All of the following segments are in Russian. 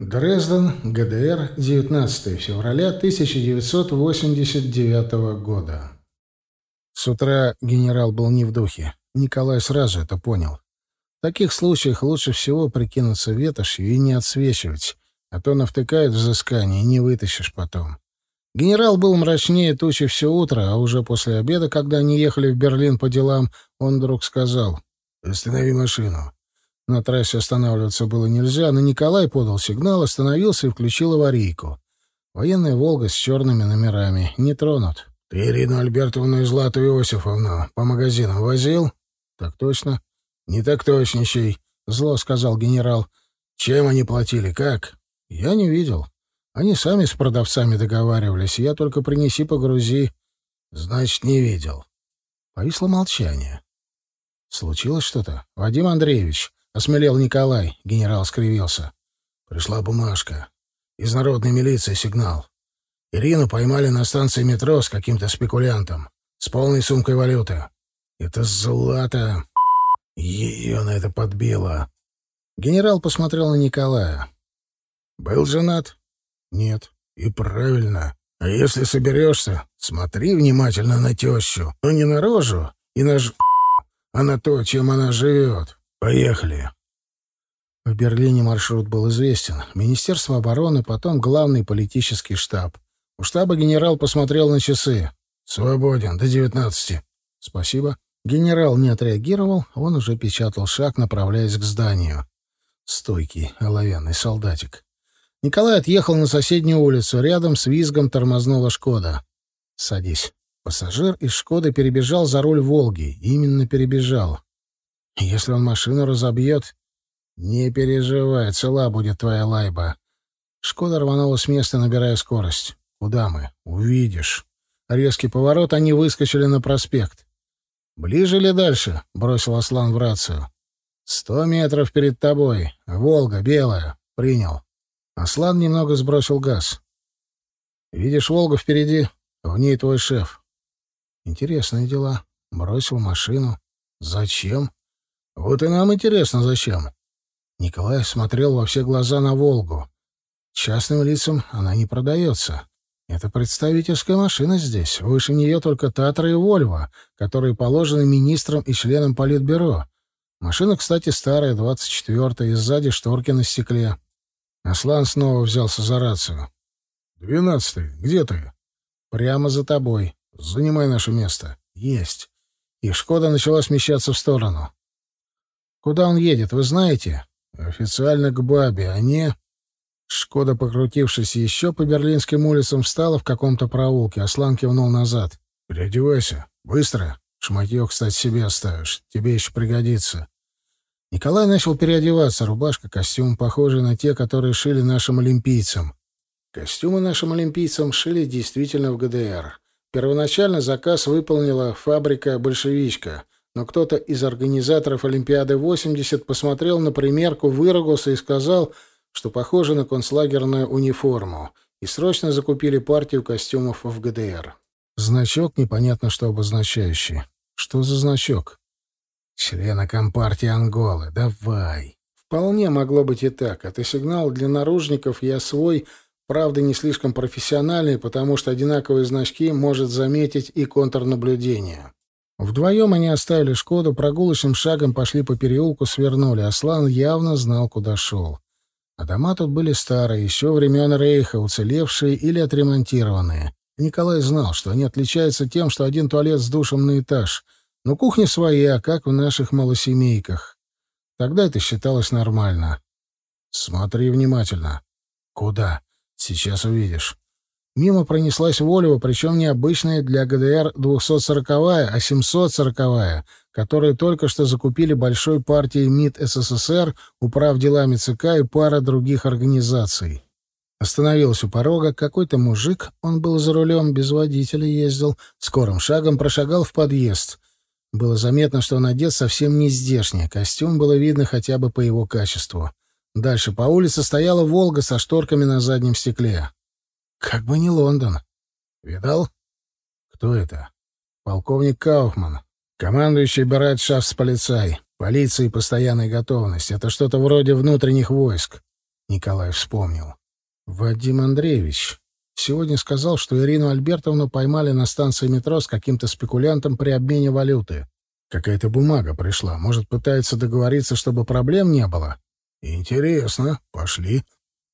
Дрезден, ГДР, 19 февраля 1989 года. С утра генерал был не в духе. Николай сразу это понял. В таких случаях лучше всего прикинуться ветошью и не отсвечивать, а то навтыкают взыскание не вытащишь потом. Генерал был мрачнее тучи все утро, а уже после обеда, когда они ехали в Берлин по делам, он вдруг сказал «Останови машину». На трассе останавливаться было нельзя, но Николай подал сигнал, остановился и включил аварийку. Военная «Волга» с черными номерами. Не тронут. — Ты Ирину Альбертовну и Злату Иосифовну по магазинам возил? — Так точно. — Не так точничай, — зло сказал генерал. — Чем они платили, как? — Я не видел. Они сами с продавцами договаривались. Я только принеси, погрузи. — Значит, не видел. Повисло молчание. — Случилось что-то? Вадим Андреевич, Осмелел Николай. Генерал скривился. Пришла бумажка. Из народной милиции сигнал. Ирину поймали на станции метро с каким-то спекулянтом. С полной сумкой валюты. Это Злата... Ее на это подбило. Генерал посмотрел на Николая. «Был женат?» «Нет». «И правильно. А если соберешься, смотри внимательно на тещу. Но не на рожу и на ж... а на то, чем она живет. Поехали. В Берлине маршрут был известен. Министерство обороны, потом главный политический штаб. У штаба генерал посмотрел на часы. «Свободен, до девятнадцати». «Спасибо». Генерал не отреагировал, он уже печатал шаг, направляясь к зданию. Стойкий, оловянный солдатик. Николай отъехал на соседнюю улицу. Рядом с визгом тормознула «Шкода». «Садись». Пассажир из «Шкоды» перебежал за руль «Волги». Именно перебежал. Если он машину разобьет... Не переживай, цела будет твоя лайба. Шкода рванула с места, набирая скорость. Куда мы? Увидишь. Резкий поворот, они выскочили на проспект. «Ближе или дальше?» — бросил Аслан в рацию. «Сто метров перед тобой. Волга, белая. Принял». Аслан немного сбросил газ. «Видишь Волгу впереди? В ней твой шеф». «Интересные дела. Бросил машину. Зачем?» Вот и нам интересно, зачем. Николай смотрел во все глаза на «Волгу». Частным лицам она не продается. Это представительская машина здесь. Выше нее только «Татра» и «Вольво», которые положены министрам и членам Политбюро. Машина, кстати, старая, двадцать четвертая, и сзади шторки на стекле. Аслан снова взялся за рацию. «Двенадцатый, где ты?» «Прямо за тобой. Занимай наше место». «Есть». И «Шкода» начала смещаться в сторону. Куда он едет, вы знаете? Официально к бабе, а не... Шкода, покрутившись еще по берлинским улицам, встала в каком-то проулке. Аслан кивнул назад. «Переодевайся. Быстро. Шматье, кстати, себе оставишь. Тебе еще пригодится». Николай начал переодеваться. Рубашка, костюм, похожий на те, которые шили нашим олимпийцам. Костюмы нашим олимпийцам шили действительно в ГДР. Первоначально заказ выполнила фабрика «Большевичка», но кто-то из организаторов Олимпиады-80 посмотрел на примерку, выругался и сказал, что похоже на концлагерную униформу, и срочно закупили партию костюмов в ГДР. Значок непонятно что обозначающий. Что за значок? Члена Компартии Анголы. Давай. Вполне могло быть и так. Это сигнал для наружников «Я свой», правда, не слишком профессиональный, потому что одинаковые значки может заметить и контрнаблюдение. Вдвоем они оставили «Шкоду», прогулочным шагом пошли по переулку, свернули. Аслан явно знал, куда шел. А дома тут были старые, еще времен Рейха, уцелевшие или отремонтированные. Николай знал, что они отличаются тем, что один туалет с душем на этаж. Но кухня своя, как в наших малосемейках. Тогда это считалось нормально. «Смотри внимательно». «Куда?» «Сейчас увидишь». Мимо пронеслась Волева, причем не обычная для ГДР 240-я, а 740-я, которую только что закупили большой партией МИД СССР, управ делами ЦК и пара других организаций. Остановился у порога какой-то мужик, он был за рулем, без водителя ездил, скорым шагом прошагал в подъезд. Было заметно, что он одет совсем не здешний, костюм было видно хотя бы по его качеству. Дальше по улице стояла «Волга» со шторками на заднем стекле. Как бы не Лондон. Видал? Кто это? Полковник Кауфман. Командующий Берет полицай. Полиции постоянной готовности. Это что-то вроде внутренних войск. Николай вспомнил. Вадим Андреевич сегодня сказал, что Ирину Альбертовну поймали на станции метро с каким-то спекулянтом при обмене валюты. Какая-то бумага пришла. Может, пытается договориться, чтобы проблем не было? Интересно. Пошли.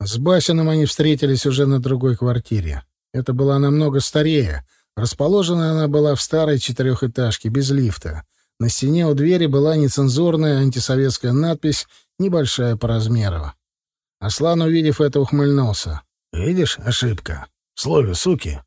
С Басиным они встретились уже на другой квартире. Это была намного старее. Расположена она была в старой четырехэтажке, без лифта. На стене у двери была нецензурная антисоветская надпись, небольшая по размеру. Аслан, увидев это, ухмыльнулся. «Видишь, ошибка. В слове «суки».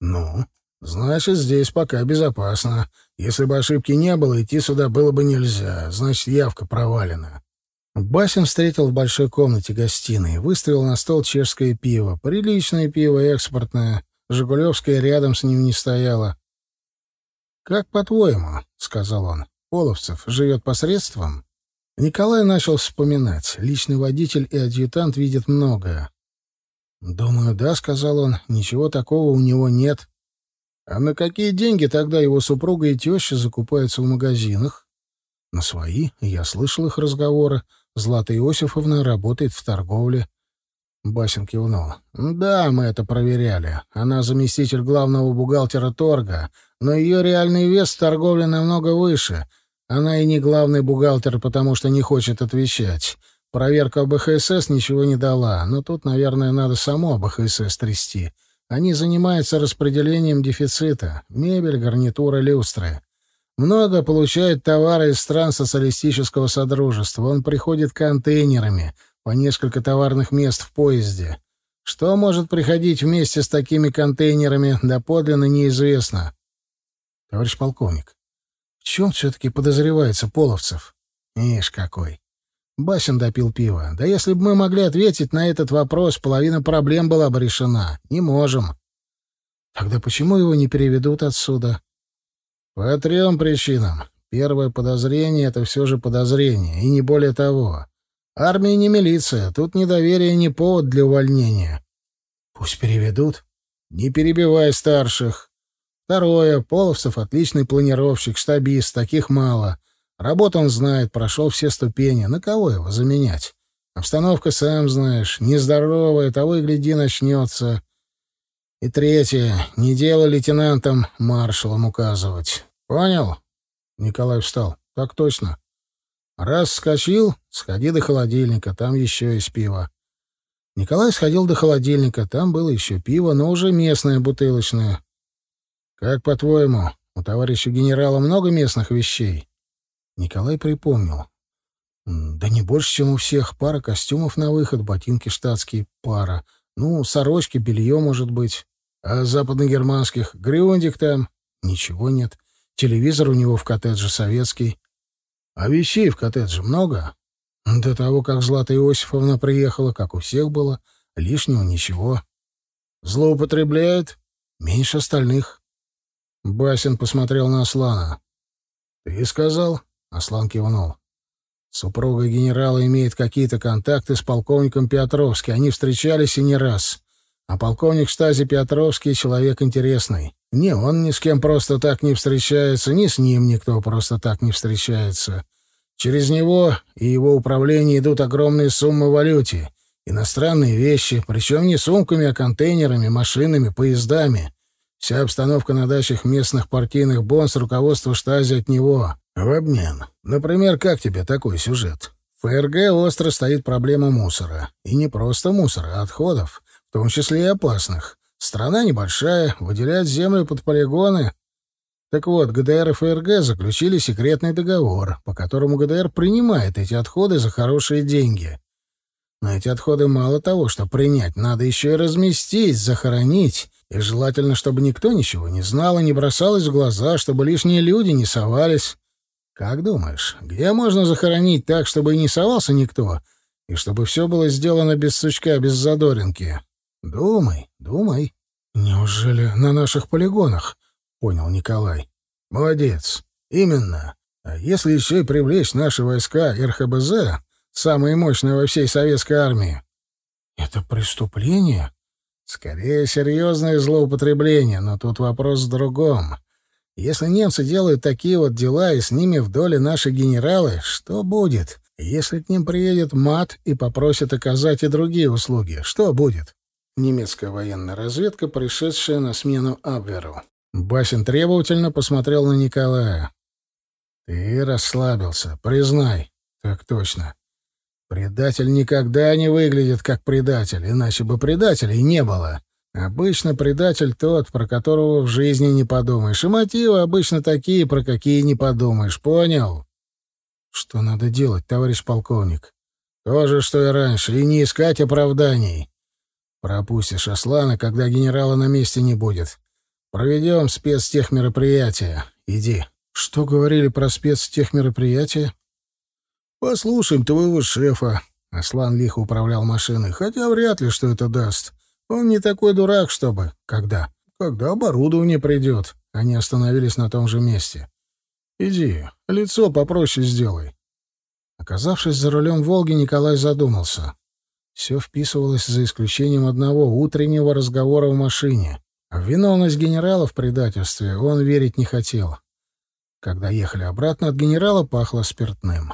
Ну, значит, здесь пока безопасно. Если бы ошибки не было, идти сюда было бы нельзя. Значит, явка провалена. Басин встретил в большой комнате гостиной, выставил на стол чешское пиво. Приличное пиво, экспортное. Жигулевское рядом с ним не стояло. «Как по-твоему?» — сказал он. «Половцев живет посредством?» Николай начал вспоминать. Личный водитель и адъютант видят многое. «Думаю, да», — сказал он. «Ничего такого у него нет». «А на какие деньги тогда его супруга и теща закупаются в магазинах?» «На свои. Я слышал их разговоры. Злата Иосифовна работает в торговле. Басин кивнул. «Да, мы это проверяли. Она заместитель главного бухгалтера торга, но ее реальный вес в торговле намного выше. Она и не главный бухгалтер, потому что не хочет отвечать. Проверка БХСС ничего не дала, но тут, наверное, надо само БХСС трясти. Они занимаются распределением дефицита. Мебель, гарнитура, люстры. Много получает товары из стран социалистического содружества. Он приходит контейнерами, по несколько товарных мест в поезде. Что может приходить вместе с такими контейнерами, доподлинно неизвестно. Товарищ полковник, в чем все-таки подозревается Половцев? Ишь какой. Басин допил пиво. Да если бы мы могли ответить на этот вопрос, половина проблем была бы решена. Не можем. Тогда почему его не переведут отсюда? По трем причинам. Первое подозрение — это все же подозрение, и не более того. Армия не милиция, тут недоверие не повод для увольнения. Пусть переведут. Не перебивай старших. Второе. Половцев — отличный планировщик, штабист, таких мало. Работу он знает, прошел все ступени. На кого его заменять? Обстановка, сам знаешь, нездоровая, того и гляди, начнется. И третье. Не дело лейтенантам маршалам указывать. Понял? Николай встал. Так точно. Раз скочил, сходи до холодильника, там еще есть пиво. Николай сходил до холодильника, там было еще пиво, но уже местное, бутылочное. Как по-твоему, у товарища генерала много местных вещей? Николай припомнил. Да не больше, чем у всех. Пара костюмов на выход, ботинки штатские, пара. Ну, сорочки, белье, может быть. А западногерманских? Грюндик там? Ничего нет. Телевизор у него в коттедже советский. А вещей в коттедже много? До того, как Злата Иосифовна приехала, как у всех было, лишнего ничего. Злоупотребляет? Меньше остальных. Басин посмотрел на Аслана. «Ты сказал?» — Аслан кивнул. «Супруга генерала имеет какие-то контакты с полковником Петровским. Они встречались и не раз. А полковник Штази Петровский — человек интересный. Не он ни с кем просто так не встречается, ни с ним никто просто так не встречается. Через него и его управление идут огромные суммы валюте, иностранные вещи, причем не сумками, а контейнерами, машинами, поездами. Вся обстановка на дачах местных партийных бонс руководство штази от него. В обмен. Например, как тебе такой сюжет? В ФРГ остро стоит проблема мусора. И не просто мусора, а отходов в том числе и опасных. Страна небольшая, выделять землю под полигоны. Так вот, ГДР и ФРГ заключили секретный договор, по которому ГДР принимает эти отходы за хорошие деньги. Но эти отходы мало того, что принять, надо еще и разместить, захоронить, и желательно, чтобы никто ничего не знал и не бросалось в глаза, чтобы лишние люди не совались. Как думаешь, где можно захоронить так, чтобы и не совался никто, и чтобы все было сделано без сучка, без задоринки? Думай, думай. Неужели на наших полигонах? Понял Николай. Молодец. Именно. А если еще и привлечь наши войска РХБЗ, самые мощные во всей советской армии? Это преступление? Скорее, серьезное злоупотребление, но тут вопрос в другом. Если немцы делают такие вот дела, и с ними в доле наши генералы, что будет? Если к ним приедет МАТ и попросит оказать и другие услуги, что будет? Немецкая военная разведка, пришедшая на смену Абверу. Басин требовательно посмотрел на Николая. «Ты расслабился, признай». «Так точно. Предатель никогда не выглядит как предатель, иначе бы предателей не было. Обычно предатель тот, про которого в жизни не подумаешь, и мотивы обычно такие, про какие не подумаешь, понял?» «Что надо делать, товарищ полковник?» «То же, что и раньше, и не искать оправданий. Пропустишь Аслана, когда генерала на месте не будет. Проведем спецтехмероприятие. Иди». «Что говорили про спецтехмероприятие?» «Послушаем твоего шефа». Аслан лихо управлял машиной. «Хотя вряд ли, что это даст. Он не такой дурак, чтобы...» «Когда?» «Когда оборудование придет». Они остановились на том же месте. «Иди, лицо попроще сделай». Оказавшись за рулем «Волги», Николай задумался. Все вписывалось за исключением одного утреннего разговора в машине. В виновность генерала в предательстве он верить не хотел. Когда ехали обратно, от генерала пахло спиртным.